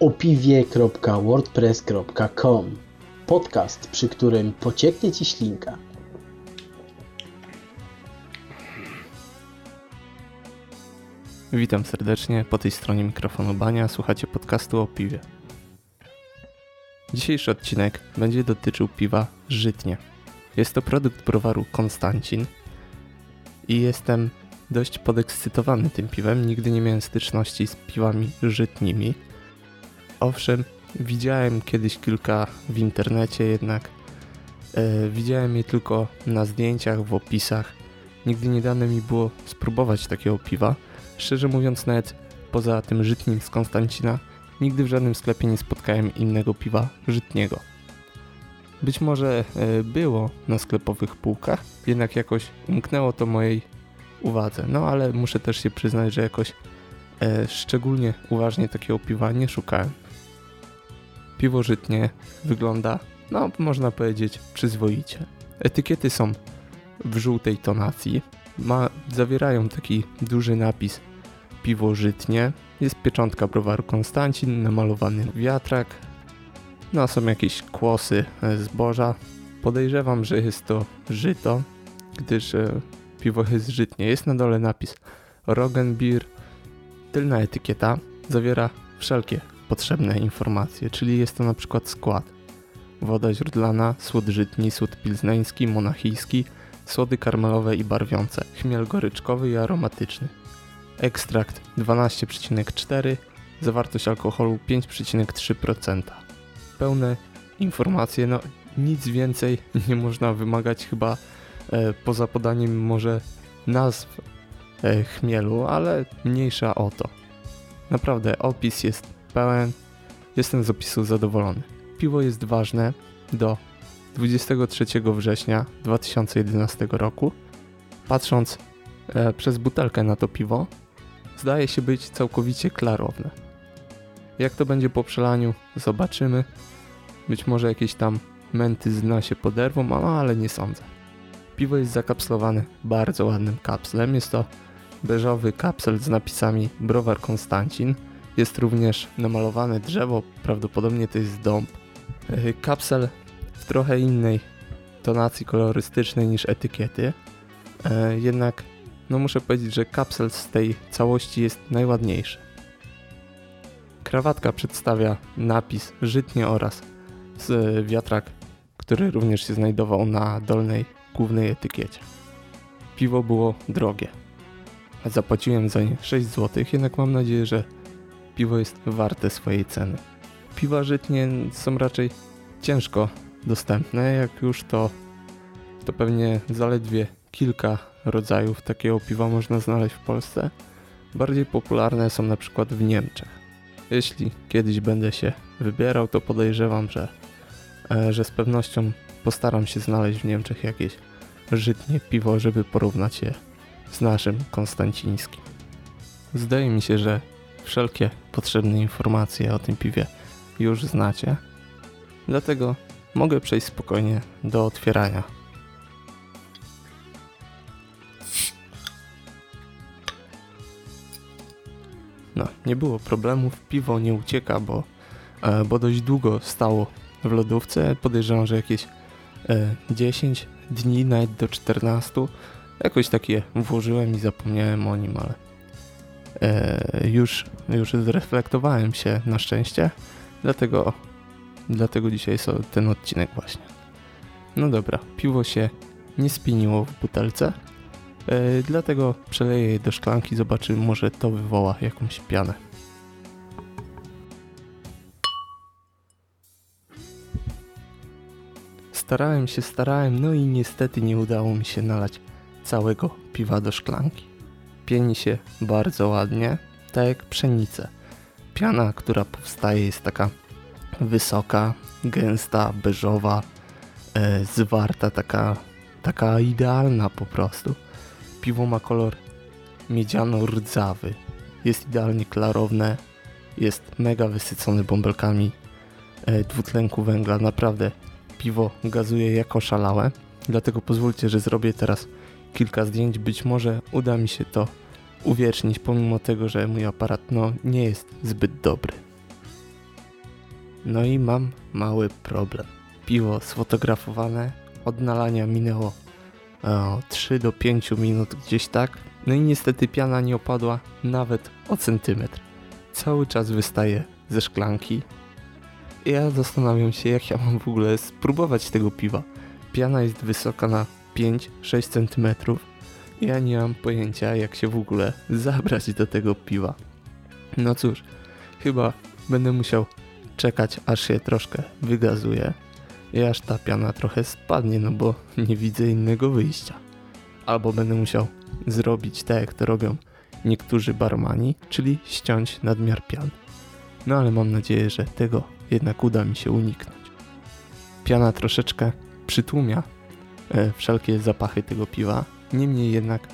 opiwie.wordpress.com Podcast, przy którym pocieknie Ci ślinka. Witam serdecznie, po tej stronie mikrofonu Bania słuchacie podcastu o piwie. Dzisiejszy odcinek będzie dotyczył piwa Żytnie. Jest to produkt browaru Konstancin i jestem dość podekscytowany tym piwem. Nigdy nie miałem styczności z piwami żytnimi. Owszem, widziałem kiedyś kilka w internecie, jednak e, widziałem je tylko na zdjęciach, w opisach. Nigdy nie dane mi było spróbować takiego piwa. Szczerze mówiąc, nawet poza tym żytnim z Konstancina, nigdy w żadnym sklepie nie spotkałem innego piwa żytniego. Być może e, było na sklepowych półkach, jednak jakoś umknęło to mojej uwadze. No ale muszę też się przyznać, że jakoś e, szczególnie uważnie takiego piwa nie szukałem. Piwo żytnie wygląda, no można powiedzieć, przyzwoicie. Etykiety są w żółtej tonacji, ma, zawierają taki duży napis piwo żytnie, jest pieczątka browaru Konstancin, namalowany wiatrak, no są jakieś kłosy zboża. Podejrzewam, że jest to żyto, gdyż e, piwo jest żytnie. Jest na dole napis Roggenbier. Tylna etykieta zawiera wszelkie potrzebne informacje, czyli jest to na przykład skład. Woda źródlana, słód żytni, słód pilzneński, monachijski, słody karmelowe i barwiące, chmiel goryczkowy i aromatyczny. Ekstrakt 12,4, zawartość alkoholu 5,3%. Pełne informacje, no nic więcej nie można wymagać chyba e, poza podaniem może nazw e, chmielu, ale mniejsza o to. Naprawdę opis jest pełen, jestem z opisu zadowolony. Piwo jest ważne do 23 września 2011 roku. Patrząc e, przez butelkę na to piwo, zdaje się być całkowicie klarowne. Jak to będzie po przelaniu, zobaczymy. Być może jakieś tam męty z dna się poderwą, ale nie sądzę. Piwo jest zakapslowane bardzo ładnym kapslem. Jest to beżowy kapsel z napisami Browar Konstancin. Jest również namalowane drzewo, prawdopodobnie to jest dąb. E, kapsel w trochę innej tonacji kolorystycznej niż etykiety. E, jednak no muszę powiedzieć, że kapsel z tej całości jest najładniejszy. Krawatka przedstawia napis żytnie oraz z wiatrak, który również się znajdował na dolnej głównej etykiecie. Piwo było drogie. Zapłaciłem za nie 6 zł, jednak mam nadzieję, że piwo jest warte swojej ceny. Piwa żytnie są raczej ciężko dostępne, jak już to, to pewnie zaledwie kilka rodzajów takiego piwa można znaleźć w Polsce. Bardziej popularne są na przykład w Niemczech. Jeśli kiedyś będę się wybierał, to podejrzewam, że, e, że z pewnością postaram się znaleźć w Niemczech jakieś żytnie piwo, żeby porównać je z naszym konstancińskim. Zdaje mi się, że wszelkie potrzebne informacje o tym piwie już znacie, dlatego mogę przejść spokojnie do otwierania. No, nie było problemów, piwo nie ucieka, bo, e, bo dość długo stało w lodówce. Podejrzewam, że jakieś 10 e, dni, nawet do 14. Jakoś takie włożyłem i zapomniałem o nim, ale już, już zreflektowałem się na szczęście, dlatego, dlatego dzisiaj jest ten odcinek właśnie. No dobra, piwo się nie spiniło w butelce, e, dlatego przeleję je do szklanki, zobaczymy, może to wywoła jakąś pianę. Starałem się, starałem, no i niestety nie udało mi się nalać całego piwa do szklanki. Pieni się bardzo ładnie, tak jak pszenice. Piana, która powstaje jest taka wysoka, gęsta, beżowa, e, zwarta, taka, taka idealna po prostu. Piwo ma kolor miedziano-rdzawy. Jest idealnie klarowne, jest mega wysycony bąbelkami e, dwutlenku węgla. Naprawdę piwo gazuje jako szalałe. Dlatego pozwólcie, że zrobię teraz kilka zdjęć. Być może uda mi się to uwiecznić, pomimo tego, że mój aparat no, nie jest zbyt dobry. No i mam mały problem. Piwo sfotografowane, od nalania minęło o, 3 do 5 minut gdzieś tak. No i niestety piana nie opadła nawet o centymetr. Cały czas wystaje ze szklanki. Ja zastanawiam się, jak ja mam w ogóle spróbować tego piwa. Piana jest wysoka na 5-6 cm. Ja nie mam pojęcia, jak się w ogóle zabrać do tego piwa. No cóż, chyba będę musiał czekać, aż się troszkę wygazuje i aż ta piana trochę spadnie, no bo nie widzę innego wyjścia. Albo będę musiał zrobić tak, jak to robią niektórzy barmani, czyli ściąć nadmiar piany. No ale mam nadzieję, że tego jednak uda mi się uniknąć. Piana troszeczkę przytłumia e, wszelkie zapachy tego piwa, niemniej jednak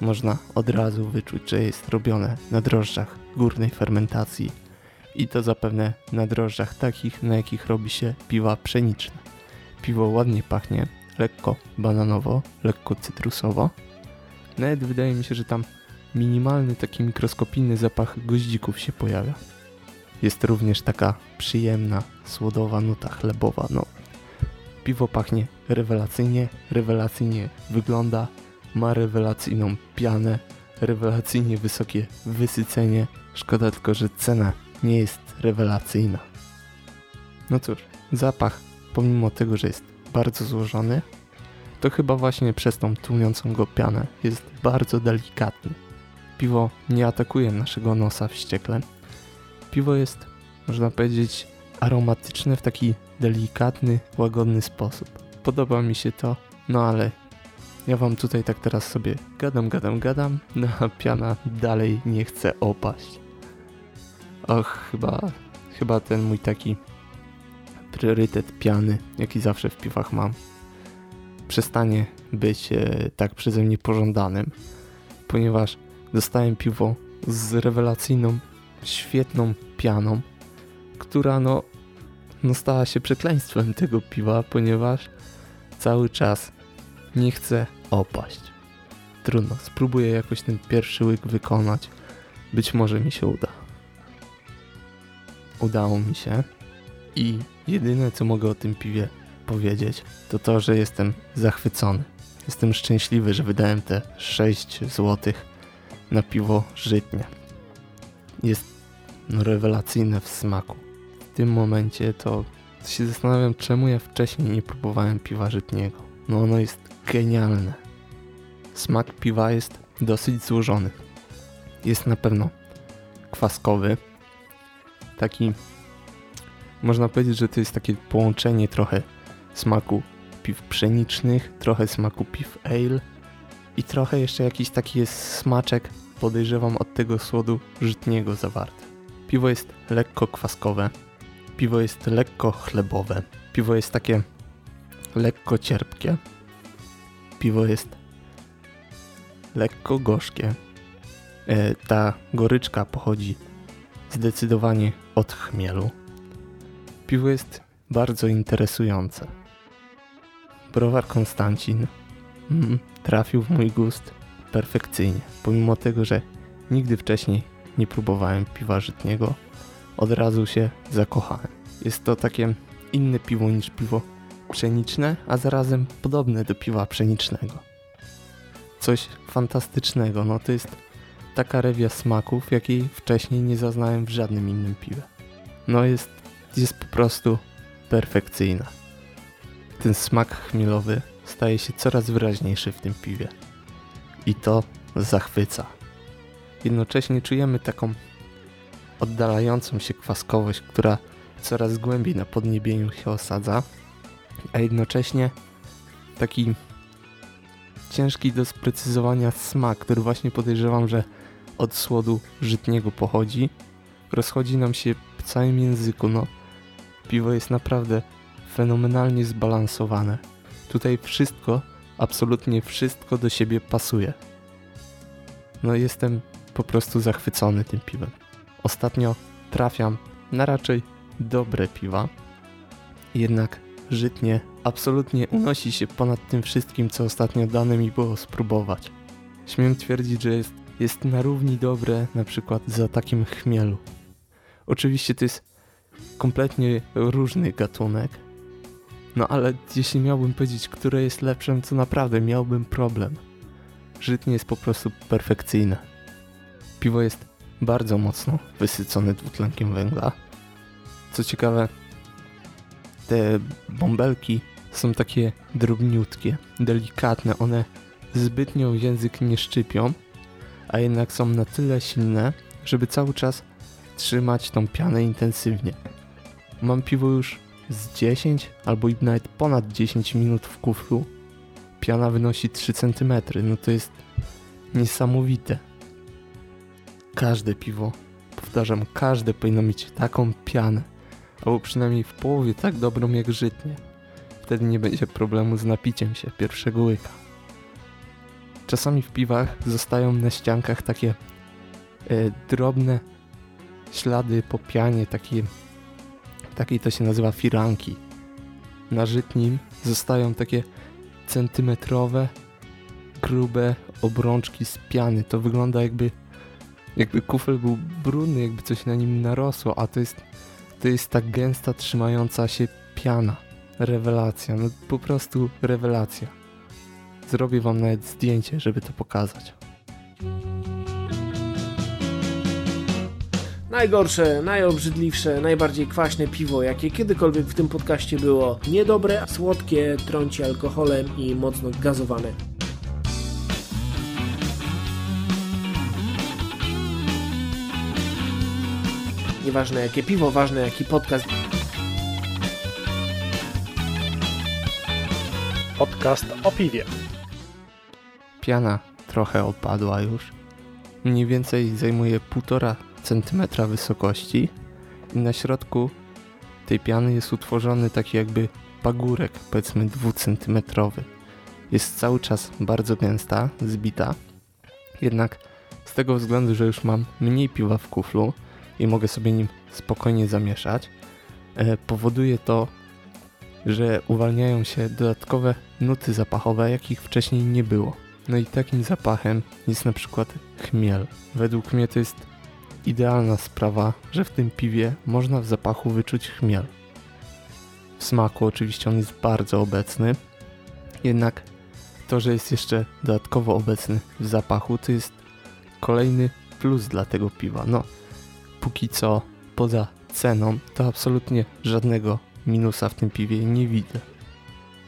można od razu wyczuć, że jest robione na drożdżach górnej fermentacji i to zapewne na drożdżach takich, na jakich robi się piwa pszeniczne. Piwo ładnie pachnie, lekko bananowo, lekko cytrusowo. Nawet wydaje mi się, że tam minimalny taki mikroskopijny zapach goździków się pojawia. Jest również taka przyjemna, słodowa nuta chlebowa. No, piwo pachnie rewelacyjnie, rewelacyjnie wygląda, ma rewelacyjną pianę, rewelacyjnie wysokie wysycenie. Szkoda tylko, że cena nie jest rewelacyjna. No cóż, zapach, pomimo tego, że jest bardzo złożony, to chyba właśnie przez tą tłumiącą go pianę jest bardzo delikatny. Piwo nie atakuje naszego nosa wściekle. Piwo jest, można powiedzieć, aromatyczne w taki delikatny, łagodny sposób. Podoba mi się to, no ale ja wam tutaj tak teraz sobie gadam, gadam, gadam, no a piana dalej nie chce opaść. Och, chyba, chyba ten mój taki priorytet piany, jaki zawsze w piwach mam, przestanie być e, tak przeze mnie pożądanym, ponieważ dostałem piwo z rewelacyjną, świetną pianą, która no, no stała się przekleństwem tego piwa, ponieważ cały czas nie chce opaść. Trudno, spróbuję jakoś ten pierwszy łyk wykonać. Być może mi się uda udało mi się i jedyne co mogę o tym piwie powiedzieć to to, że jestem zachwycony. Jestem szczęśliwy, że wydałem te 6 zł na piwo żytnie. Jest rewelacyjne w smaku. W tym momencie to się zastanawiam, czemu ja wcześniej nie próbowałem piwa żytniego. No ono jest genialne. Smak piwa jest dosyć złożony. Jest na pewno kwaskowy, taki można powiedzieć, że to jest takie połączenie trochę smaku piw pszenicznych, trochę smaku piw ale i trochę jeszcze jakiś taki jest smaczek, podejrzewam, od tego słodu żytniego zawarty. Piwo jest lekko kwaskowe, piwo jest lekko chlebowe, piwo jest takie lekko cierpkie, piwo jest lekko gorzkie. E, ta goryczka pochodzi zdecydowanie od chmielu. Piwo jest bardzo interesujące. Browar Konstancin mm, trafił w mój gust perfekcyjnie. Pomimo tego, że nigdy wcześniej nie próbowałem piwa żytniego, od razu się zakochałem. Jest to takie inne piwo niż piwo pszeniczne, a zarazem podobne do piwa pszenicznego. Coś fantastycznego, no to jest taka rewia smaków, jakiej wcześniej nie zaznałem w żadnym innym piwie. No jest, jest po prostu perfekcyjna. Ten smak chmielowy staje się coraz wyraźniejszy w tym piwie. I to zachwyca. Jednocześnie czujemy taką oddalającą się kwaskowość, która coraz głębiej na podniebieniu się osadza, a jednocześnie taki ciężki do sprecyzowania smak, który właśnie podejrzewam, że od słodu żytniego pochodzi. Rozchodzi nam się w całym języku, no. Piwo jest naprawdę fenomenalnie zbalansowane. Tutaj wszystko, absolutnie wszystko do siebie pasuje. No jestem po prostu zachwycony tym piwem. Ostatnio trafiam na raczej dobre piwa, jednak żytnie absolutnie unosi się ponad tym wszystkim, co ostatnio dane mi było spróbować. Śmiem twierdzić, że jest jest na równi dobre na przykład za takim chmielu. Oczywiście to jest kompletnie różny gatunek. No ale jeśli miałbym powiedzieć, które jest lepszym, to naprawdę miałbym problem. Żytnie jest po prostu perfekcyjne. Piwo jest bardzo mocno wysycone dwutlenkiem węgla. Co ciekawe, te bąbelki są takie drobniutkie, delikatne, one zbytnio język nie szczypią, a jednak są na tyle silne, żeby cały czas trzymać tą pianę intensywnie. Mam piwo już z 10 albo nawet ponad 10 minut w kuflu. Piana wynosi 3 cm, no to jest niesamowite. Każde piwo, powtarzam, każde powinno mieć taką pianę, albo przynajmniej w połowie tak dobrą jak żytnie. Wtedy nie będzie problemu z napiciem się pierwszego łyka. Czasami w piwach zostają na ściankach takie e, drobne ślady po pianie, takie, takiej to się nazywa firanki. Na żytnim zostają takie centymetrowe, grube obrączki z piany. To wygląda jakby, jakby kufel był brudny, jakby coś na nim narosło, a to jest, to jest ta gęsta, trzymająca się piana. Rewelacja, no po prostu rewelacja. Zrobię wam nawet zdjęcie, żeby to pokazać. Najgorsze, najobrzydliwsze, najbardziej kwaśne piwo, jakie kiedykolwiek w tym podcaście było. Niedobre, słodkie, trąci alkoholem i mocno gazowane. Nieważne jakie piwo, ważne jaki podcast. Podcast o piwie. Piana trochę opadła już. Mniej więcej zajmuje 1,5 cm wysokości i na środku tej piany jest utworzony taki jakby pagórek, powiedzmy 2 cm. Jest cały czas bardzo gęsta, zbita. Jednak z tego względu, że już mam mniej piwa w kuflu i mogę sobie nim spokojnie zamieszać, e, powoduje to, że uwalniają się dodatkowe nuty zapachowe, jakich wcześniej nie było. No i takim zapachem jest na przykład chmiel. Według mnie to jest idealna sprawa, że w tym piwie można w zapachu wyczuć chmiel. W smaku oczywiście on jest bardzo obecny, jednak to, że jest jeszcze dodatkowo obecny w zapachu, to jest kolejny plus dla tego piwa. No, póki co poza ceną, to absolutnie żadnego minusa w tym piwie nie widzę.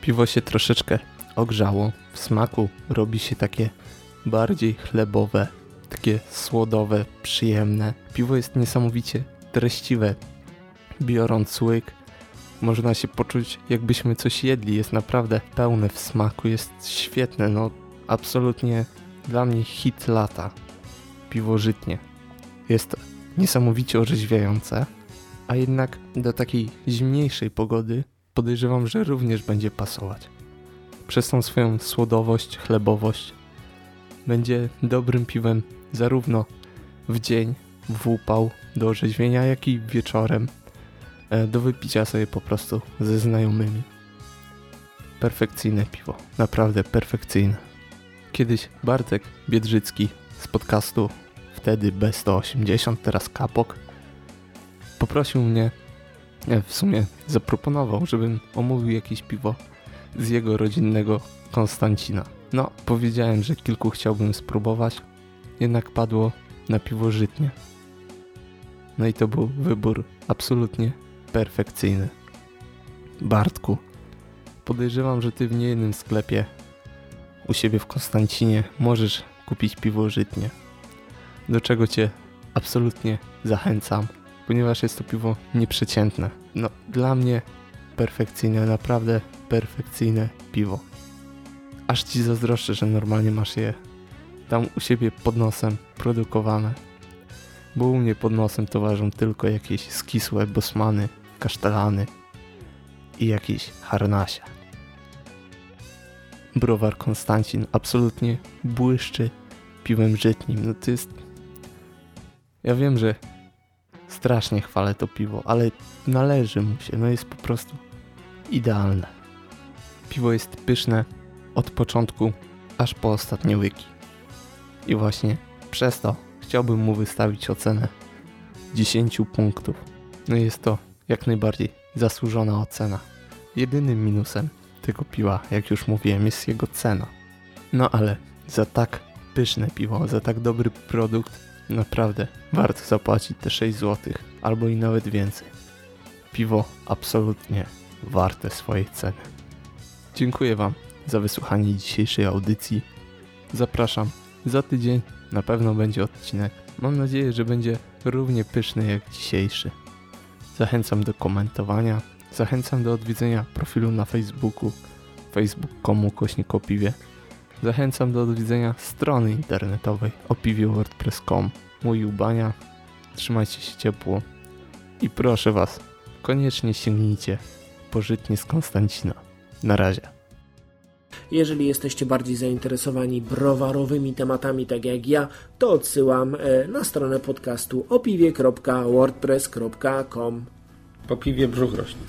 Piwo się troszeczkę ogrzało, w smaku robi się takie bardziej chlebowe, takie słodowe, przyjemne. Piwo jest niesamowicie treściwe. Biorąc łyk, można się poczuć jakbyśmy coś jedli. Jest naprawdę pełne w smaku, jest świetne, no absolutnie dla mnie hit lata. Piwo żytnie. Jest niesamowicie orzeźwiające, a jednak do takiej zimniejszej pogody podejrzewam, że również będzie pasować. Przez tą swoją słodowość, chlebowość będzie dobrym piwem zarówno w dzień, w upał do orzeźwienia, jak i wieczorem e, do wypicia sobie po prostu ze znajomymi. Perfekcyjne piwo, naprawdę perfekcyjne. Kiedyś Bartek Biedrzycki z podcastu wtedy B180, teraz Kapok, poprosił mnie, nie, w sumie zaproponował, żebym omówił jakieś piwo z jego rodzinnego Konstancina. No, powiedziałem, że kilku chciałbym spróbować, jednak padło na piwo żytnie. No i to był wybór absolutnie perfekcyjny. Bartku, podejrzewam, że ty w niejednym sklepie u siebie w Konstancinie możesz kupić piwo żytnie. Do czego cię absolutnie zachęcam, ponieważ jest to piwo nieprzeciętne. No, dla mnie perfekcyjne, naprawdę perfekcyjne piwo. Aż ci zazdroszczę, że normalnie masz je tam u siebie pod nosem produkowane. Bo u mnie pod nosem towarzą tylko jakieś skisłe bosmany, kasztelany i jakieś harnasia. Browar Konstancin absolutnie błyszczy piwem żytnim. No to jest... Ja wiem, że strasznie chwalę to piwo, ale należy mu się. No jest po prostu idealne. Piwo jest pyszne od początku aż po ostatnie łyki. I właśnie przez to chciałbym mu wystawić ocenę 10 punktów. No jest to Jak najbardziej zasłużona ocena. Jedynym minusem tego piwa, jak już mówiłem, jest jego cena. No ale za tak pyszne piwo, za tak dobry produkt, naprawdę warto zapłacić te 6 zł, albo i nawet więcej. Piwo absolutnie warte swojej ceny. Dziękuję Wam za wysłuchanie dzisiejszej audycji. Zapraszam za tydzień, na pewno będzie odcinek. Mam nadzieję, że będzie równie pyszny jak dzisiejszy. Zachęcam do komentowania, zachęcam do odwiedzenia profilu na Facebooku facebook.com kośnik o piwie. Zachęcam do odwiedzenia strony internetowej opiwiewordpress.com Mój ubania, trzymajcie się ciepło i proszę Was, koniecznie sięgnijcie pożytnie z Konstancina. Na razie. Jeżeli jesteście bardziej zainteresowani browarowymi tematami, tak jak ja, to odsyłam e, na stronę podcastu opiwie.wordpress.com. Po piwie brzuch rośnie.